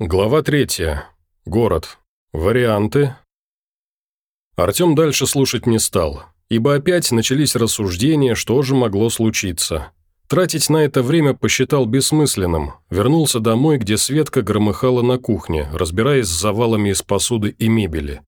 Глава третья. Город. Варианты. Артем дальше слушать не стал, ибо опять начались рассуждения, что же могло случиться. Тратить на это время посчитал бессмысленным. Вернулся домой, где Светка громыхала на кухне, разбираясь с завалами из посуды и мебели.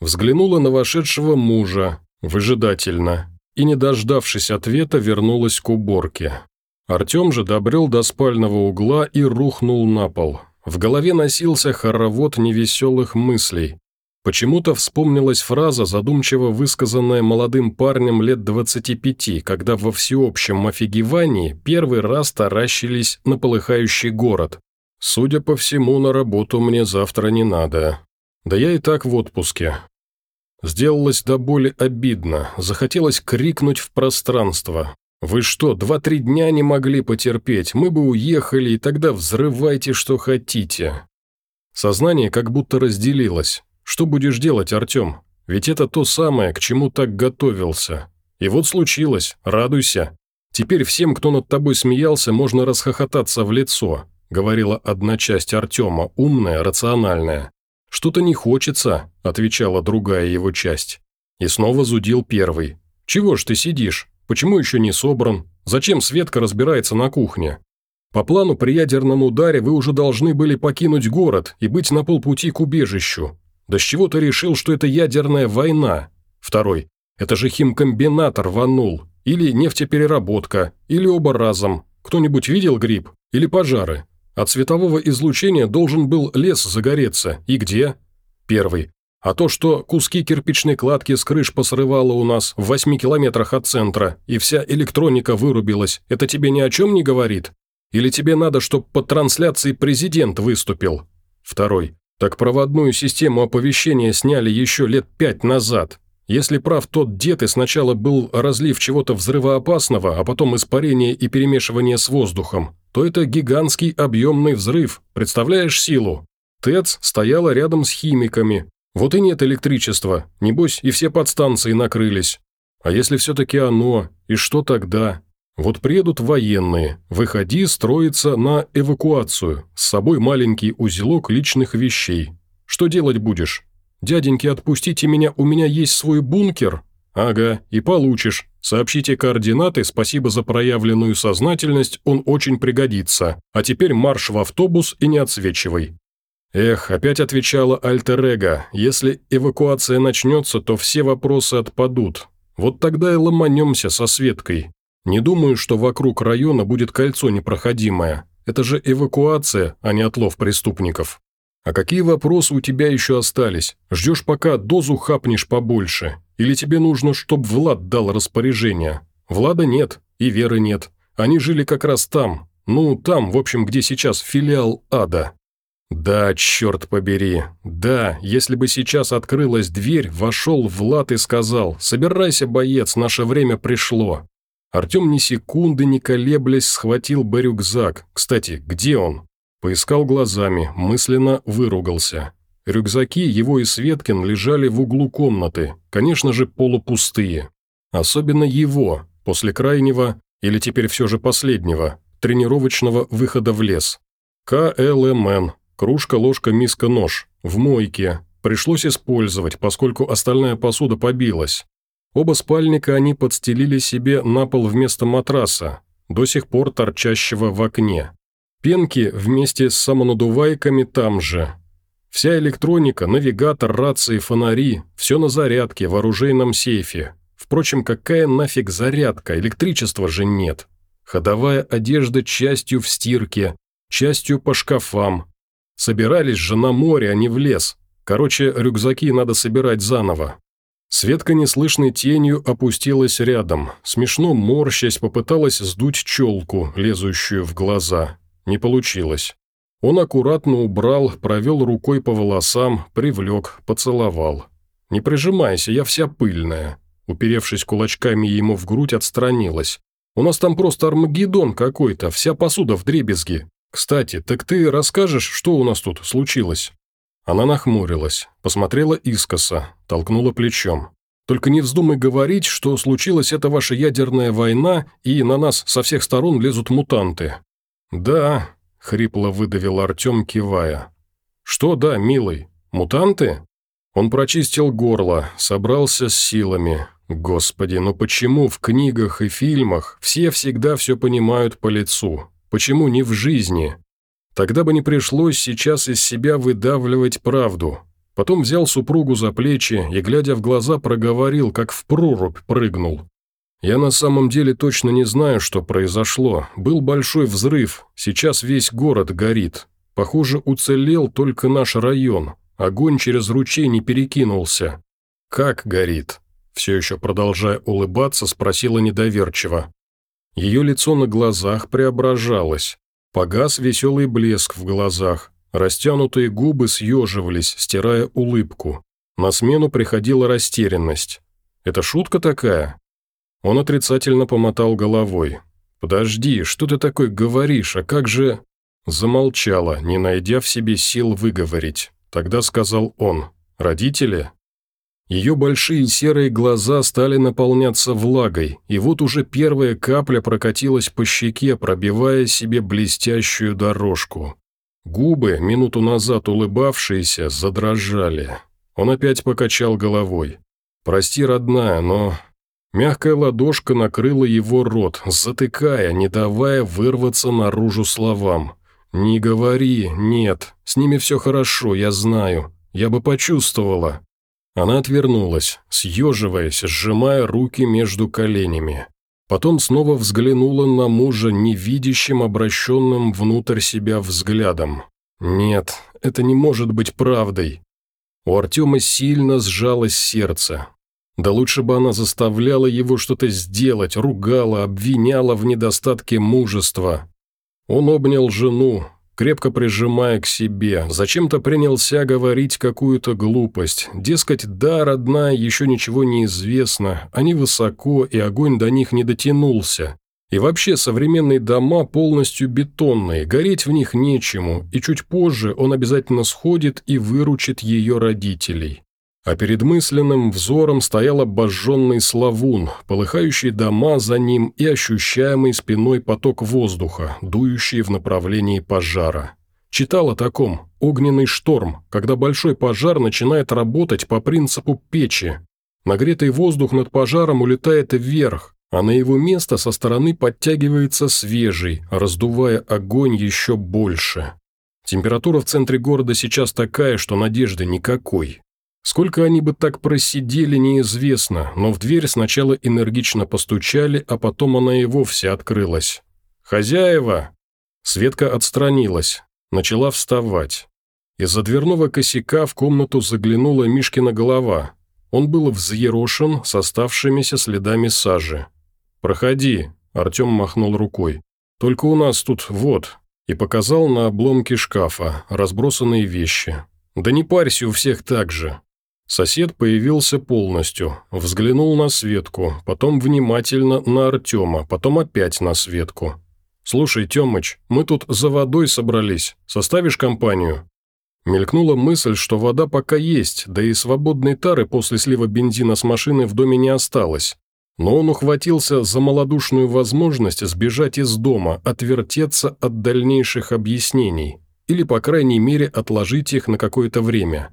Взглянула на вошедшего мужа, выжидательно, и, не дождавшись ответа, вернулась к уборке. Артем же добрел до спального угла и рухнул на пол – в голове носился хоровод невеселых мыслей. Почему-то вспомнилась фраза, задумчиво высказанная молодым парнем лет 25, когда во всеобщем офигевании первый раз таращились на полыхающий город. «Судя по всему, на работу мне завтра не надо. Да я и так в отпуске». Сделалось до боли обидно, захотелось крикнуть в пространство. «Вы что, два-три дня не могли потерпеть? Мы бы уехали, и тогда взрывайте, что хотите». Сознание как будто разделилось. «Что будешь делать, Артем? Ведь это то самое, к чему так готовился. И вот случилось, радуйся. Теперь всем, кто над тобой смеялся, можно расхохотаться в лицо», говорила одна часть Артема, умная, рациональная. «Что-то не хочется», отвечала другая его часть. И снова зудил первый. «Чего ж ты сидишь? Почему еще не собран? Зачем Светка разбирается на кухне? По плану при ядерном ударе вы уже должны были покинуть город и быть на полпути к убежищу. Да с чего ты решил, что это ядерная война? Второй. Это же химкомбинат рванул. Или нефтепереработка. Или оба разом. Кто-нибудь видел гриб? Или пожары? От светового излучения должен был лес загореться. И где? Первый. А то, что куски кирпичной кладки с крыш посрывало у нас в восьми километрах от центра, и вся электроника вырубилась, это тебе ни о чем не говорит? Или тебе надо, чтобы по трансляции президент выступил? Второй. Так проводную систему оповещения сняли еще лет пять назад. Если прав тот дед и сначала был разлив чего-то взрывоопасного, а потом испарение и перемешивание с воздухом, то это гигантский объемный взрыв, представляешь силу? ТЭЦ стояла рядом с химиками, вот и нет электричества, небось и все подстанции накрылись. А если все-таки оно, и что тогда? Вот приедут военные, выходи строиться на эвакуацию, с собой маленький узелок личных вещей. Что делать будешь? Дяденьки, отпустите меня, у меня есть свой бункер? Ага, и получишь. Сообщите координаты, спасибо за проявленную сознательность, он очень пригодится. А теперь марш в автобус и не отсвечивай. Эх, опять отвечала Альтер-Эго, если эвакуация начнется, то все вопросы отпадут. Вот тогда и ломанемся со Светкой. Не думаю, что вокруг района будет кольцо непроходимое. Это же эвакуация, а не отлов преступников. А какие вопросы у тебя еще остались? Ждешь, пока дозу хапнешь побольше? Или тебе нужно, чтобы Влад дал распоряжение? Влада нет, и Веры нет. Они жили как раз там. Ну, там, в общем, где сейчас филиал ада. Да, черт побери. Да, если бы сейчас открылась дверь, вошел Влад и сказал «Собирайся, боец, наше время пришло». Артем ни секунды не колеблясь схватил бы рюкзак. Кстати, где он? Поискал глазами, мысленно выругался. Рюкзаки его и Светкин лежали в углу комнаты, конечно же, полупустые. Особенно его, после крайнего, или теперь все же последнего, тренировочного выхода в лес. КЛМН, Кружка, ложка, миска, нож. В мойке. Пришлось использовать, поскольку остальная посуда побилась. Оба спальника они подстелили себе на пол вместо матраса, до сих пор торчащего в окне. Пенки вместе с самонадувайками там же. Вся электроника, навигатор, рации, фонари – все на зарядке в оружейном сейфе. Впрочем, какая нафиг зарядка, электричества же нет. Ходовая одежда частью в стирке, частью по шкафам, Собирались же на море, а не в лес. Короче, рюкзаки надо собирать заново. Светка неслышной тенью опустилась рядом, смешно морщась попыталась сдуть челку, лезущую в глаза. Не получилось. Он аккуратно убрал, провел рукой по волосам, привлек, поцеловал. «Не прижимайся, я вся пыльная». Уперевшись кулачками ему в грудь, отстранилась. «У нас там просто Армагеддон какой-то, вся посуда в дребезги. «Кстати, так ты расскажешь, что у нас тут случилось?» Она нахмурилась, посмотрела искоса, толкнула плечом. «Только не вздумай говорить, что случилась эта ваша ядерная война, и на нас со всех сторон лезут мутанты». «Да», — хрипло выдавил Артем, кивая. «Что да, милый? Мутанты?» Он прочистил горло, собрался с силами. Господи, ну почему в книгах и фильмах все всегда все понимают по лицу? Почему не в жизни? Тогда бы не пришлось сейчас из себя выдавливать правду. Потом взял супругу за плечи и, глядя в глаза, проговорил, как в прорубь прыгнул. «Я на самом деле точно не знаю, что произошло. Был большой взрыв, сейчас весь город горит. Похоже, уцелел только наш район. Огонь через ручей не перекинулся. Как горит?» Все еще продолжая улыбаться, спросила недоверчиво. Ее лицо на глазах преображалось. Погас веселый блеск в глазах. Растянутые губы съеживались, стирая улыбку. На смену приходила растерянность. «Это шутка такая?» Он отрицательно помотал головой. «Подожди, что ты такой говоришь, а как же...» Замолчала, не найдя в себе сил выговорить. Тогда сказал он. «Родители?» Ее большие серые глаза стали наполняться влагой, и вот уже первая капля прокатилась по щеке, пробивая себе блестящую дорожку. Губы, минуту назад улыбавшиеся, задрожали. Он опять покачал головой. «Прости, родная, но...» Мягкая ладошка накрыла его рот, затыкая, не давая вырваться наружу словам. «Не говори, нет, с ними все хорошо, я знаю. Я бы почувствовала». Она отвернулась, съеживаясь, сжимая руки между коленями. Потом снова взглянула на мужа невидящим, обращенным внутрь себя взглядом. «Нет, это не может быть правдой». У Артема сильно сжалось сердце. Да лучше бы она заставляла его что-то сделать, ругала, обвиняла в недостатке мужества. Он обнял жену, крепко прижимая к себе, зачем-то принялся говорить какую-то глупость. Дескать, да, родная, еще ничего не известно, они высоко, и огонь до них не дотянулся. И вообще современные дома полностью бетонные, гореть в них нечему, и чуть позже он обязательно сходит и выручит ее родителей а перед мысленным взором стоял обожженный славун, полыхающие дома за ним и ощущаемый спиной поток воздуха, дующий в направлении пожара. Читал о таком «огненный шторм», когда большой пожар начинает работать по принципу печи. Нагретый воздух над пожаром улетает вверх, а на его место со стороны подтягивается свежий, раздувая огонь еще больше. Температура в центре города сейчас такая, что надежды никакой. Сколько они бы так просидели, неизвестно, но в дверь сначала энергично постучали, а потом она и вовсе открылась. «Хозяева!» Светка отстранилась, начала вставать. Из-за дверного косяка в комнату заглянула Мишкина голова. Он был взъерошен с оставшимися следами сажи. «Проходи», – Артем махнул рукой. «Только у нас тут вот», – и показал на обломки шкафа, разбросанные вещи. «Да не парься, у всех так же. Сосед появился полностью, взглянул на Светку, потом внимательно на Артема, потом опять на Светку. «Слушай, Темыч, мы тут за водой собрались, составишь компанию?» Мелькнула мысль, что вода пока есть, да и свободной тары после слива бензина с машины в доме не осталось. Но он ухватился за малодушную возможность сбежать из дома, отвертеться от дальнейших объяснений, или, по крайней мере, отложить их на какое-то время.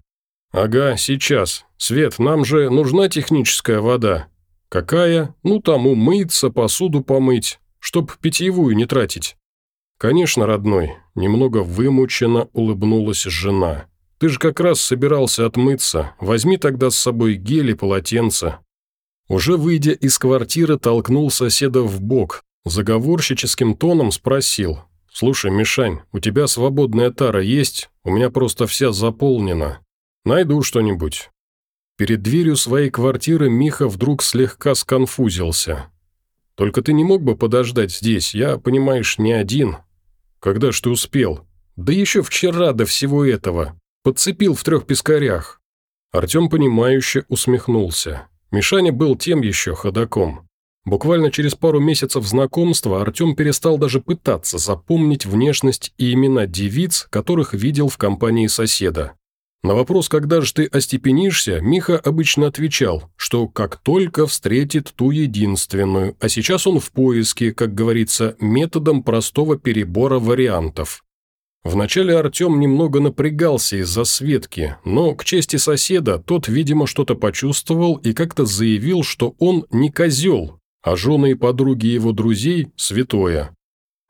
«Ага, сейчас. Свет, нам же нужна техническая вода». «Какая? Ну, там умыться, посуду помыть, чтоб питьевую не тратить». «Конечно, родной», – немного вымученно улыбнулась жена. «Ты же как раз собирался отмыться. Возьми тогда с собой гель и полотенце». Уже выйдя из квартиры, толкнул соседа в бок, заговорщическим тоном спросил. «Слушай, Мишань, у тебя свободная тара есть? У меня просто вся заполнена. Найду что-нибудь». Перед дверью своей квартиры Миха вдруг слегка сконфузился. «Только ты не мог бы подождать здесь? Я, понимаешь, не один. Когда ж ты успел? Да еще вчера до всего этого. Подцепил в трех пескарях». Артем, понимающе усмехнулся. Мишаня был тем еще ходаком. Буквально через пару месяцев знакомства Артем перестал даже пытаться запомнить внешность и имена девиц, которых видел в компании соседа. На вопрос, когда же ты остепенишься, Миха обычно отвечал, что как только встретит ту единственную, а сейчас он в поиске, как говорится, методом простого перебора вариантов. Вначале Артем немного напрягался из-за Светки, но, к чести соседа, тот, видимо, что-то почувствовал и как-то заявил, что он не козел, а жены и подруги его друзей – святое.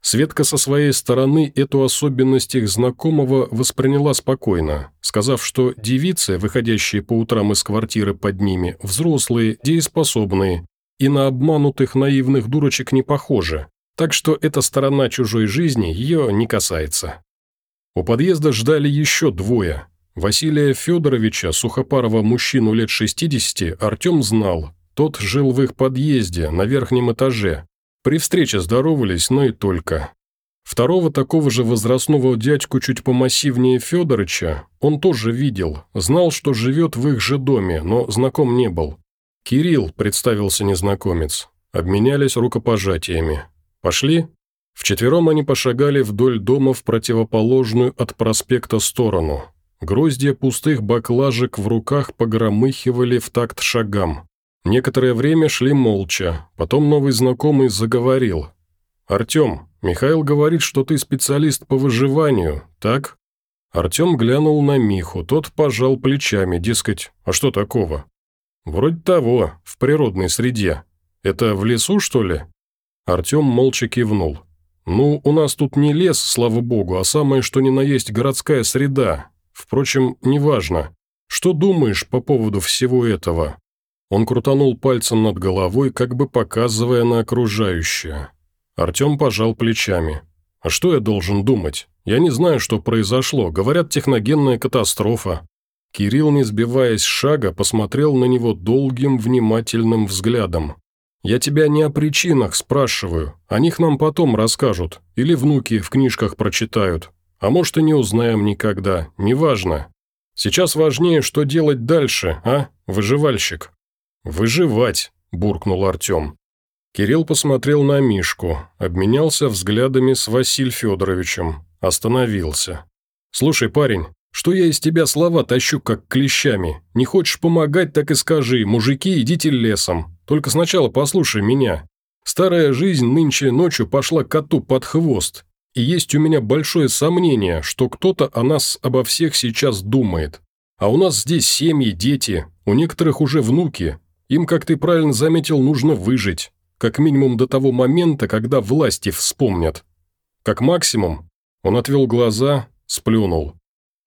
Светка со своей стороны эту особенность их знакомого восприняла спокойно, сказав, что девицы, выходящие по утрам из квартиры под ними, взрослые, дееспособные, и на обманутых наивных дурочек не похожи, так что эта сторона чужой жизни ее не касается. У подъезда ждали еще двое. Василия Федоровича, сухопарого мужчину лет 60, Артем знал. Тот жил в их подъезде, на верхнем этаже. При встрече здоровались, но и только. Второго такого же возрастного дядьку чуть помассивнее Федорыча он тоже видел, знал, что живет в их же доме, но знаком не был. «Кирилл», – представился незнакомец. Обменялись рукопожатиями. «Пошли?» Вчетвером они пошагали вдоль дома в противоположную от проспекта сторону. Гроздья пустых баклажек в руках погромыхивали в такт шагам. Некоторое время шли молча, потом новый знакомый заговорил. «Артем, Михаил говорит, что ты специалист по выживанию, так?» Артем глянул на Миху, тот пожал плечами, дескать, «А что такого?» «Вроде того, в природной среде. Это в лесу, что ли?» Артем молча кивнул. «Ну, у нас тут не лес, слава богу, а самое что ни на есть городская среда. Впрочем, неважно. Что думаешь по поводу всего этого?» Он крутанул пальцем над головой, как бы показывая на окружающее. Артем пожал плечами. «А что я должен думать? Я не знаю, что произошло. Говорят, техногенная катастрофа». Кирилл, не сбиваясь с шага, посмотрел на него долгим, внимательным взглядом. «Я тебя не о причинах спрашиваю. О них нам потом расскажут. Или внуки в книжках прочитают. А может, и не узнаем никогда. Неважно. Сейчас важнее, что делать дальше, а, выживальщик?» «Выживать», – буркнул Артем. Кирилл посмотрел на Мишку, обменялся взглядами с Василь Федоровичем, остановился. «Слушай, парень, что я из тебя слова тащу как клещами? Не хочешь помогать, так и скажи, мужики, идите лесом. Только сначала послушай меня. Старая жизнь нынче ночью пошла коту под хвост, и есть у меня большое сомнение, что кто-то о нас обо всех сейчас думает. А у нас здесь семьи, дети, у некоторых уже внуки. Им, как ты правильно заметил, нужно выжить. Как минимум до того момента, когда власти вспомнят. Как максимум, он отвел глаза, сплюнул.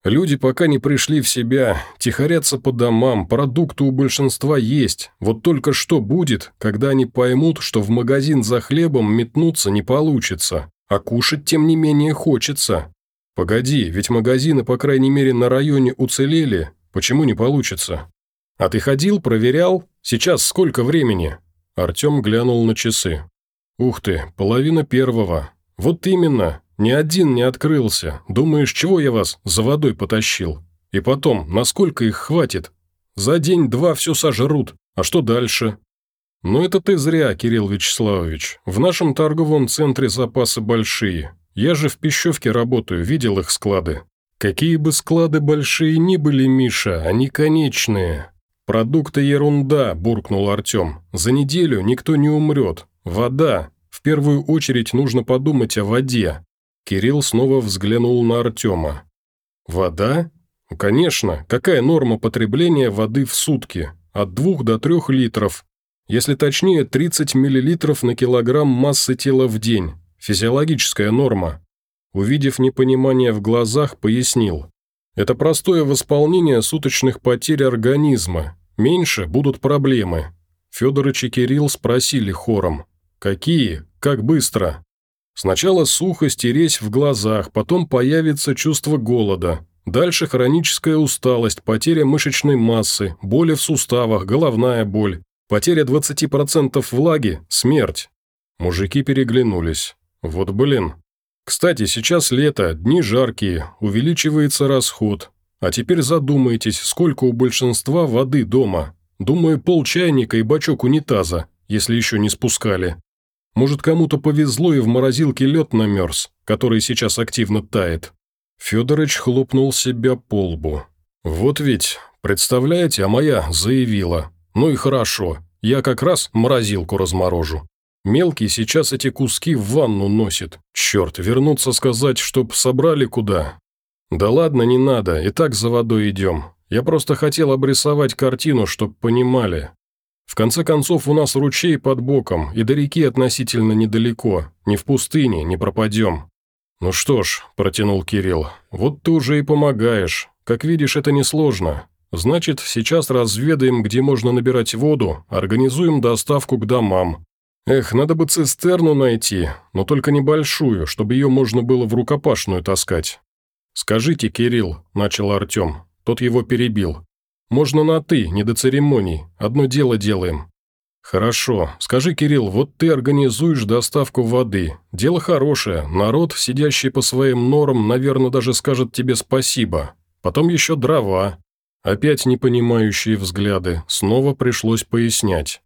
Люди пока не пришли в себя, тихорятся по домам, продукты у большинства есть. Вот только что будет, когда они поймут, что в магазин за хлебом метнуться не получится, а кушать тем не менее хочется. Погоди, ведь магазины, по крайней мере, на районе уцелели, почему не получится? А ты ходил, проверял? Сейчас сколько времени?» Артем глянул на часы. «Ух ты, половина первого. Вот именно, ни один не открылся. Думаешь, чего я вас за водой потащил? И потом, насколько их хватит? За день-два все сожрут. А что дальше? Ну это ты зря, Кирилл Вячеславович. В нашем торговом центре запасы большие. Я же в Пищевке работаю, видел их склады. Какие бы склады большие ни были, Миша, они конечные. Продукты ерунда, буркнул Артем. За неделю никто не умрет. Вода. В первую очередь нужно подумать о воде. Кирилл снова взглянул на Артема. «Вода? Конечно. Какая норма потребления воды в сутки? От двух до трех литров. Если точнее, 30 миллилитров на килограмм массы тела в день. Физиологическая норма». Увидев непонимание в глазах, пояснил. «Это простое восполнение суточных потерь организма. Меньше будут проблемы». Федорович и Кирилл спросили хором. «Какие? Как быстро?» Сначала сухость и резь в глазах, потом появится чувство голода. Дальше хроническая усталость, потеря мышечной массы, боли в суставах, головная боль. Потеря 20% влаги – смерть. Мужики переглянулись. Вот блин. Кстати, сейчас лето, дни жаркие, увеличивается расход. А теперь задумайтесь, сколько у большинства воды дома. Думаю, пол чайника и бачок унитаза, если еще не спускали. Может, кому-то повезло и в морозилке лед намерз, который сейчас активно тает. Федорович хлопнул себя по лбу. «Вот ведь, представляете, а моя заявила. Ну и хорошо, я как раз морозилку разморожу. Мелкий сейчас эти куски в ванну носит. Черт, вернуться сказать, чтоб собрали куда. Да ладно, не надо, и так за водой идем. Я просто хотел обрисовать картину, чтоб понимали. В конце концов, у нас ручей под боком, и до реки относительно недалеко. Не в пустыне, не пропадем. «Ну что ж», – протянул Кирилл, – «вот ты уже и помогаешь. Как видишь, это несложно. Значит, сейчас разведаем, где можно набирать воду, организуем доставку к домам. Эх, надо бы цистерну найти, но только небольшую, чтобы ее можно было в рукопашную таскать». «Скажите, Кирилл», – начал Артем. Тот его перебил. «Можно на «ты», не до церемоний. Одно дело делаем. «Хорошо. Скажи, Кирилл, вот ты организуешь доставку воды. Дело хорошее. Народ, сидящий по своим норам, наверное, даже скажет тебе спасибо. Потом еще дрова». Опять непонимающие взгляды. Снова пришлось пояснять.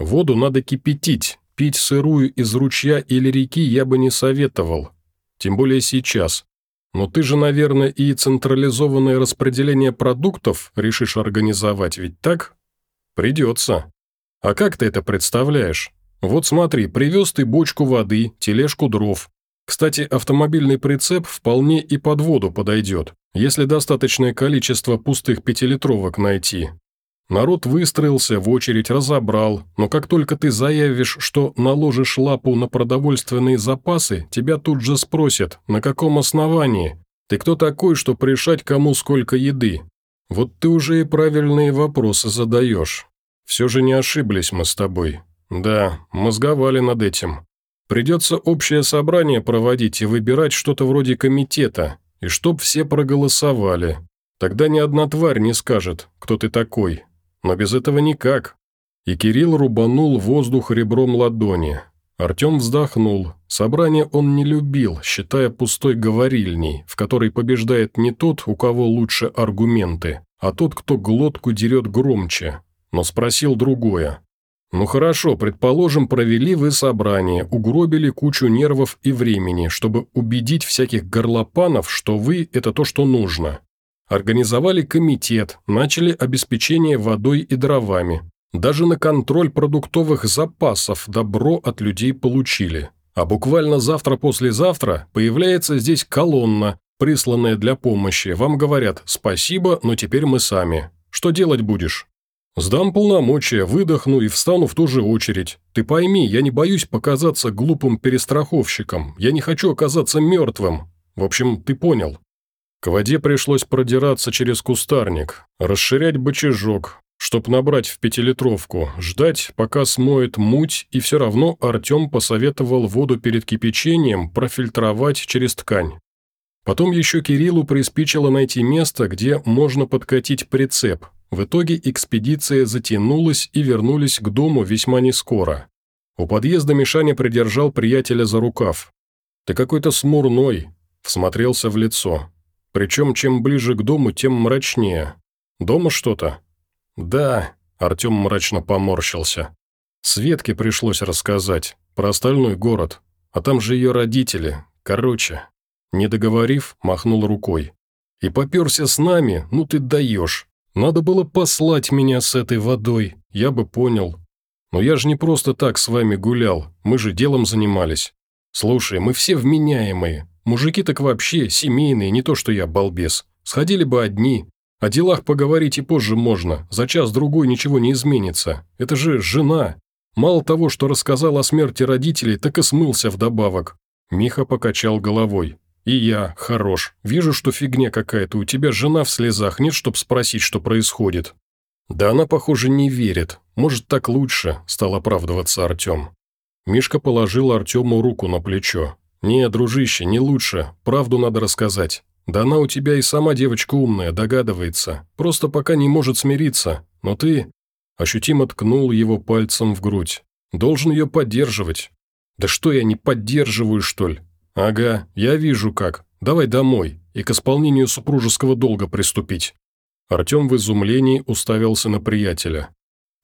«Воду надо кипятить. Пить сырую из ручья или реки я бы не советовал. Тем более сейчас. Но ты же, наверное, и централизованное распределение продуктов решишь организовать, ведь так? Придется. А как ты это представляешь? Вот смотри, привез ты бочку воды, тележку дров. Кстати, автомобильный прицеп вполне и под воду подойдет, если достаточное количество пустых пятилитровок найти. Народ выстроился, в очередь разобрал, но как только ты заявишь, что наложишь лапу на продовольственные запасы, тебя тут же спросят, на каком основании? Ты кто такой, что решать кому сколько еды? Вот ты уже и правильные вопросы задаешь. Все же не ошиблись мы с тобой. Да, мозговали над этим. Придется общее собрание проводить и выбирать что-то вроде комитета, и чтоб все проголосовали. Тогда ни одна тварь не скажет, кто ты такой. Но без этого никак. И Кирилл рубанул воздух ребром ладони. Артем вздохнул. Собрание он не любил, считая пустой говорильней, в которой побеждает не тот, у кого лучше аргументы, а тот, кто глотку дерет громче, но спросил другое. «Ну хорошо, предположим, провели вы собрание, угробили кучу нервов и времени, чтобы убедить всяких горлопанов, что вы – это то, что нужно. Организовали комитет, начали обеспечение водой и дровами. Даже на контроль продуктовых запасов добро от людей получили. А буквально завтра-послезавтра появляется здесь колонна, присланная для помощи. Вам говорят «спасибо, но теперь мы сами». Что делать будешь?» «Сдам полномочия, выдохну и встану в ту же очередь. Ты пойми, я не боюсь показаться глупым перестраховщиком. Я не хочу оказаться мертвым. В общем, ты понял». К воде пришлось продираться через кустарник, расширять бочажок, чтоб набрать в пятилитровку, ждать, пока смоет муть, и все равно Артем посоветовал воду перед кипячением профильтровать через ткань. Потом еще Кириллу приспичило найти место, где можно подкатить прицеп, в итоге экспедиция затянулась и вернулись к дому весьма нескоро. У подъезда Мишаня придержал приятеля за рукав. «Ты какой-то смурной», – всмотрелся в лицо. Причем, чем ближе к дому, тем мрачнее. «Дома что-то?» «Да», – Артем мрачно поморщился. Светке пришлось рассказать про остальной город, а там же ее родители. Короче, не договорив, махнул рукой. «И поперся с нами, ну ты даешь. Надо было послать меня с этой водой, я бы понял. Но я же не просто так с вами гулял, мы же делом занимались. Слушай, мы все вменяемые. Мужики так вообще семейные, не то что я, балбес. Сходили бы одни. О делах поговорить и позже можно, за час-другой ничего не изменится. Это же жена. Мало того, что рассказал о смерти родителей, так и смылся вдобавок. Миха покачал головой. «И я, хорош. Вижу, что фигня какая-то. У тебя жена в слезах. Нет, чтоб спросить, что происходит». «Да она, похоже, не верит. Может, так лучше», – стал оправдываться Артем. Мишка положил Артему руку на плечо. «Не, дружище, не лучше. Правду надо рассказать. Да она у тебя и сама девочка умная, догадывается. Просто пока не может смириться. Но ты...» Ощутимо ткнул его пальцем в грудь. «Должен ее поддерживать». «Да что я не поддерживаю, что ли? «Ага, я вижу как. Давай домой и к исполнению супружеского долга приступить». Артем в изумлении уставился на приятеля.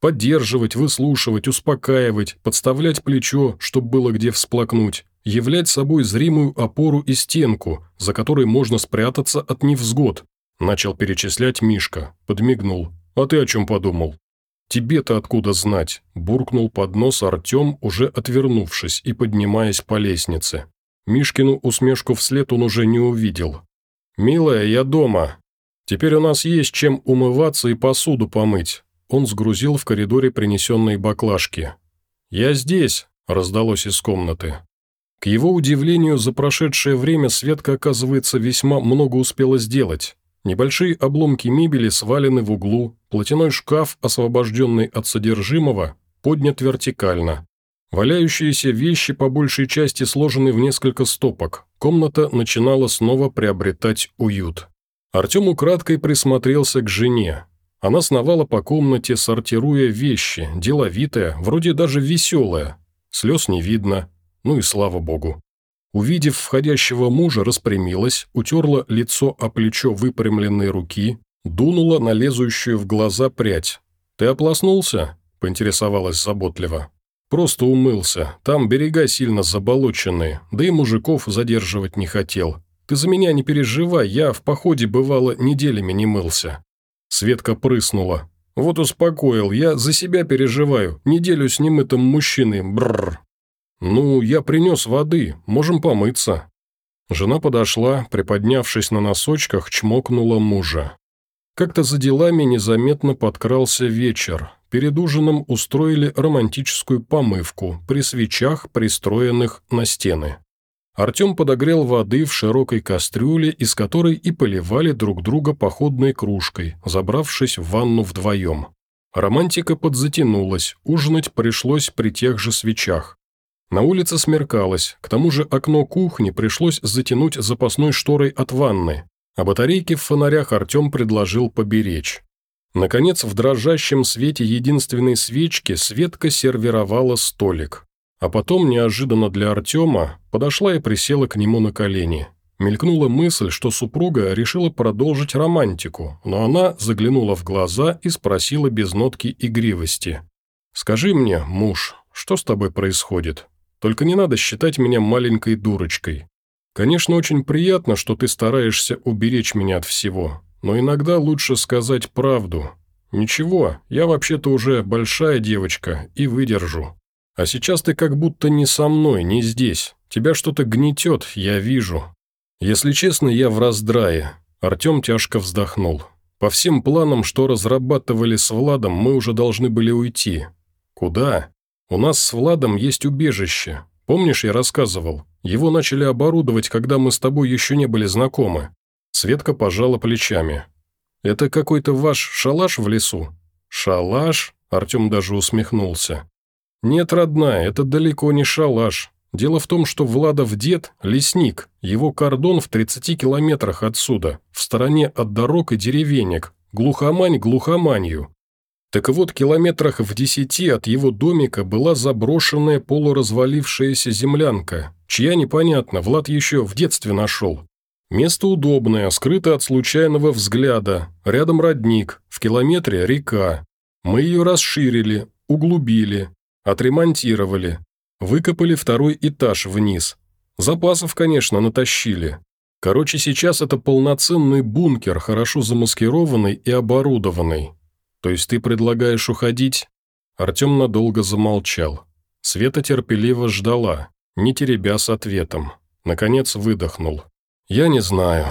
Поддерживать, выслушивать, успокаивать, подставлять плечо, чтобы было где всплакнуть, являть собой зримую опору и стенку, за которой можно спрятаться от невзгод, начал перечислять Мишка, подмигнул. «А ты о чем подумал?» «Тебе-то откуда знать?» – буркнул под нос Артем, уже отвернувшись и поднимаясь по лестнице. Мишкину усмешку вслед он уже не увидел. «Милая, я дома. Теперь у нас есть чем умываться и посуду помыть». Он сгрузил в коридоре принесенные баклажки. «Я здесь», – раздалось из комнаты. К его удивлению, за прошедшее время Светка, оказывается, весьма много успела сделать. Небольшие обломки мебели свалены в углу, платяной шкаф, освобожденный от содержимого, поднят вертикально. Валяющиеся вещи по большей части сложены в несколько стопок. Комната начинала снова приобретать уют. Артем украдкой присмотрелся к жене. Она сновала по комнате, сортируя вещи, деловитая, вроде даже веселая. Слез не видно, ну и слава богу. Увидев входящего мужа, распрямилась, утерла лицо о плечо выпрямленной руки, дунула на лезущую в глаза прядь. «Ты оплоснулся?» – поинтересовалась заботливо. «Просто умылся. Там берега сильно заболоченные, да и мужиков задерживать не хотел. Ты за меня не переживай, я в походе, бывало, неделями не мылся». Светка прыснула. «Вот успокоил, я за себя переживаю, неделю с немытым мужчиной, бррр». «Ну, я принес воды, можем помыться». Жена подошла, приподнявшись на носочках, чмокнула мужа. Как-то за делами незаметно подкрался вечер. Перед ужином устроили романтическую помывку при свечах, пристроенных на стены. Артем подогрел воды в широкой кастрюле, из которой и поливали друг друга походной кружкой, забравшись в ванну вдвоем. Романтика подзатянулась, ужинать пришлось при тех же свечах. На улице смеркалось, к тому же окно кухни пришлось затянуть запасной шторой от ванны, а батарейки в фонарях Артем предложил поберечь. Наконец, в дрожащем свете единственной свечки Светка сервировала столик. А потом, неожиданно для Артема, подошла и присела к нему на колени. Мелькнула мысль, что супруга решила продолжить романтику, но она заглянула в глаза и спросила без нотки игривости. «Скажи мне, муж, что с тобой происходит?» Только не надо считать меня маленькой дурочкой. Конечно, очень приятно, что ты стараешься уберечь меня от всего, но иногда лучше сказать правду. Ничего, я вообще-то уже большая девочка и выдержу. А сейчас ты как будто не со мной, не здесь. Тебя что-то гнетет, я вижу. Если честно, я в раздрае. Артем тяжко вздохнул. По всем планам, что разрабатывали с Владом, мы уже должны были уйти. Куда? У нас с Владом есть убежище. Помнишь, я рассказывал? Его начали оборудовать, когда мы с тобой еще не были знакомы». Светка пожала плечами. «Это какой-то ваш шалаш в лесу?» «Шалаш?» – Артем даже усмехнулся. «Нет, родная, это далеко не шалаш. Дело в том, что Владов дед – лесник, его кордон в 30 километрах отсюда, в стороне от дорог и деревенек, глухомань глухоманью. Так вот, километрах в десяти от его домика была заброшенная полуразвалившаяся землянка, чья непонятно, Влад еще в детстве нашел. Место удобное, скрыто от случайного взгляда, рядом родник, в километре река. Мы ее расширили, углубили, отремонтировали, выкопали второй этаж вниз. Запасов, конечно, натащили. Короче, сейчас это полноценный бункер, хорошо замаскированный и оборудованный. «То есть ты предлагаешь уходить?» Артем надолго замолчал. Света терпеливо ждала, не теребя с ответом. Наконец выдохнул. «Я не знаю».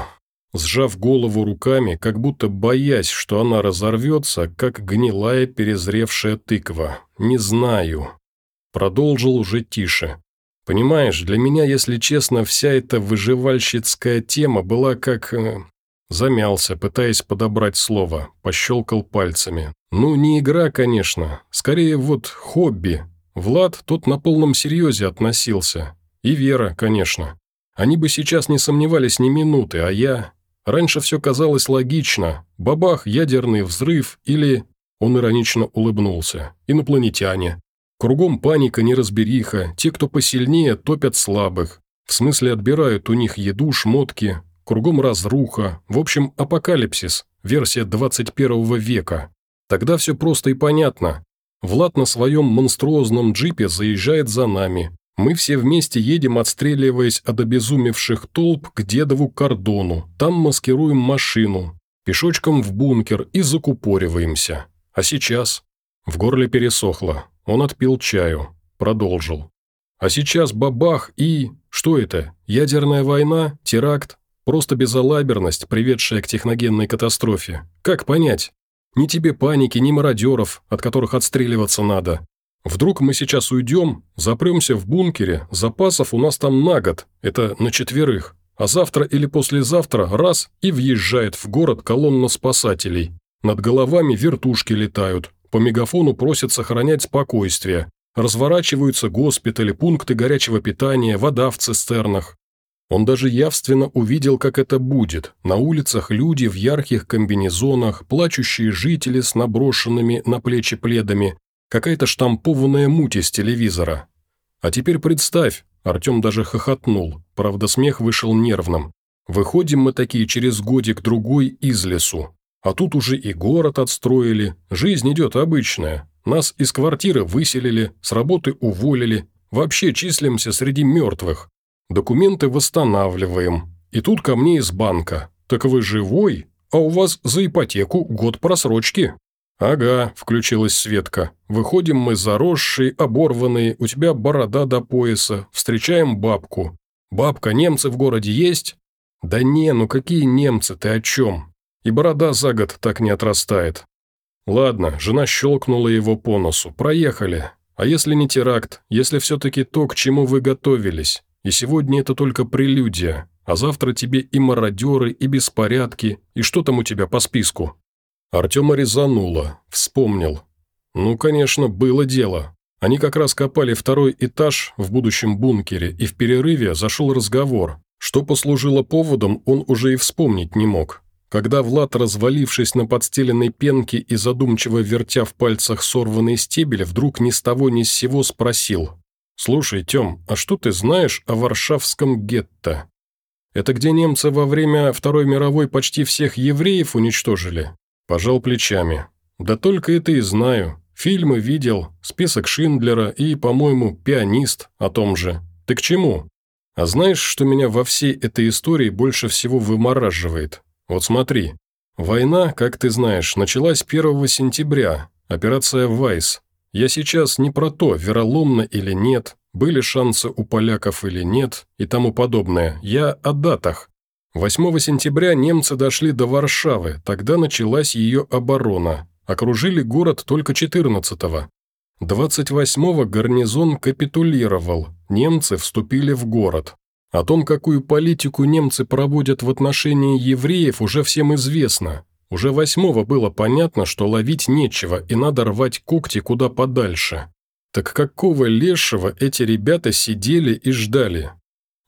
Сжав голову руками, как будто боясь, что она разорвется, как гнилая перезревшая тыква. «Не знаю». Продолжил уже тише. «Понимаешь, для меня, если честно, вся эта выживальщицкая тема была как... Э, Замялся, пытаясь подобрать слово, пощелкал пальцами. «Ну, не игра, конечно. Скорее, вот хобби. Влад тут на полном серьезе относился. И Вера, конечно. Они бы сейчас не сомневались ни минуты, а я... Раньше все казалось логично. Бабах, ядерный взрыв или...» Он иронично улыбнулся. «Инопланетяне. Кругом паника, неразбериха. Те, кто посильнее, топят слабых. В смысле, отбирают у них еду, шмотки, Кругом разруха, в общем, апокалипсис, версия 21 века. Тогда все просто и понятно. Влад на своем монструозном джипе заезжает за нами. Мы все вместе едем, отстреливаясь от обезумевших толп к дедову кордону. Там маскируем машину. Пешочком в бункер и закупориваемся. А сейчас? В горле пересохло. Он отпил чаю. Продолжил. А сейчас бабах и... Что это? Ядерная война? Теракт? Просто безалаберность, приведшая к техногенной катастрофе. Как понять? Ни тебе паники, ни мародеров, от которых отстреливаться надо. Вдруг мы сейчас уйдем, запремся в бункере, запасов у нас там на год, это на четверых, а завтра или послезавтра раз и въезжает в город колонна спасателей. Над головами вертушки летают, по мегафону просят сохранять спокойствие, разворачиваются госпитали, пункты горячего питания, вода в цистернах. Он даже явственно увидел, как это будет. На улицах люди в ярких комбинезонах, плачущие жители с наброшенными на плечи пледами, какая-то штампованная муть из телевизора. А теперь представь, Артем даже хохотнул, правда смех вышел нервным. Выходим мы такие через годик-другой из лесу. А тут уже и город отстроили, жизнь идет обычная. Нас из квартиры выселили, с работы уволили, вообще числимся среди мертвых. Документы восстанавливаем. И тут ко мне из банка. Так вы живой? А у вас за ипотеку год просрочки. «Ага», – включилась Светка. «Выходим мы заросшие, оборванные, у тебя борода до пояса, встречаем бабку. Бабка, немцы в городе есть?» «Да не, ну какие немцы, ты о чем? И борода за год так не отрастает». «Ладно», – жена щелкнула его по носу. «Проехали. А если не теракт, если все-таки то, к чему вы готовились? И сегодня это только прелюдия, а завтра тебе и мародеры, и беспорядки, и что там у тебя по списку?» Артема резануло, вспомнил. Ну, конечно, было дело. Они как раз копали второй этаж в будущем бункере, и в перерыве зашел разговор. Что послужило поводом, он уже и вспомнить не мог. Когда Влад, развалившись на подстеленной пенке и задумчиво вертя в пальцах сорванный стебель, вдруг ни с того ни с сего спросил. «Слушай, Тём, а что ты знаешь о Варшавском гетто? Это где немцы во время Второй мировой почти всех евреев уничтожили?» Пожал плечами. «Да только это и знаю. Фильмы видел, список Шиндлера и, по-моему, пианист о том же. Ты к чему? А знаешь, что меня во всей этой истории больше всего вымораживает? Вот смотри. Война, как ты знаешь, началась 1 сентября. Операция «Вайс». Я сейчас не про то, вероломно или нет, были шансы у поляков или нет и тому подобное. Я о датах. 8 сентября немцы дошли до Варшавы, тогда началась ее оборона. Окружили город только 14-го. 28-го гарнизон капитулировал, немцы вступили в город. О том, какую политику немцы проводят в отношении евреев, уже всем известно. Уже восьмого было понятно, что ловить нечего и надо рвать когти куда подальше. Так какого лешего эти ребята сидели и ждали?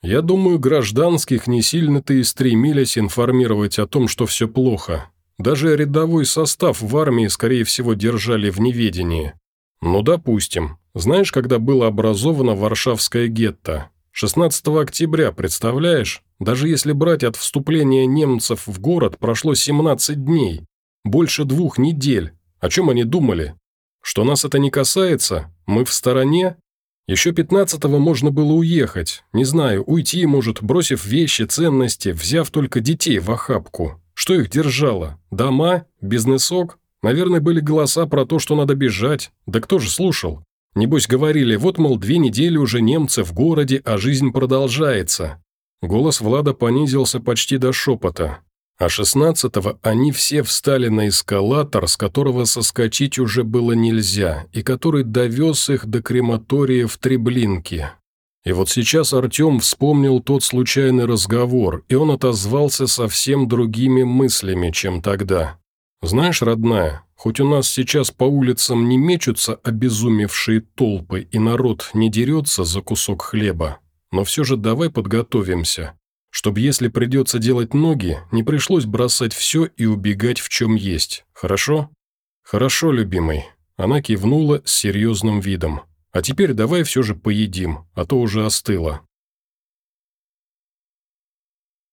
Я думаю, гражданских не сильно-то и стремились информировать о том, что все плохо. Даже рядовой состав в армии, скорее всего, держали в неведении. Ну, допустим. Знаешь, когда было образовано Варшавское гетто? 16 октября, представляешь? Даже если брать от вступления немцев в город, прошло 17 дней. Больше двух недель. О чем они думали? Что нас это не касается? Мы в стороне? Еще 15-го можно было уехать. Не знаю, уйти, может, бросив вещи, ценности, взяв только детей в охапку. Что их держало? Дома? Бизнесок? Наверное, были голоса про то, что надо бежать. Да кто же слушал? Небось говорили, вот, мол, две недели уже немцы в городе, а жизнь продолжается. Голос Влада понизился почти до шепота. А шестнадцатого они все встали на эскалатор, с которого соскочить уже было нельзя, и который довез их до крематория в Треблинке. И вот сейчас Артем вспомнил тот случайный разговор, и он отозвался совсем другими мыслями, чем тогда. «Знаешь, родная, хоть у нас сейчас по улицам не мечутся обезумевшие толпы, и народ не дерется за кусок хлеба, но все же давай подготовимся, чтобы если придется делать ноги, не пришлось бросать все и убегать в чем есть, хорошо?» «Хорошо, любимый». Она кивнула с серьезным видом. «А теперь давай все же поедим, а то уже остыло».